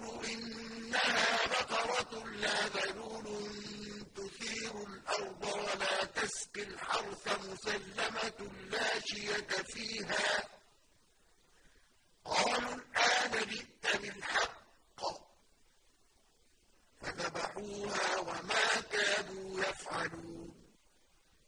يَقُولُ إِنَّهَا بَقَرَةٌ لَّا ذَلُولٌ تُثِيرُ الْأَرْضَ وَلَا تَسْقِي الْحَرْثَ مُسَلَّمَةٌ لَّا شِيَةَ فِيهَا ۚ. قَالُوا الْآنَ جِئْتَ بِالْحَقِّ ۚ فَذَبَحُوهَا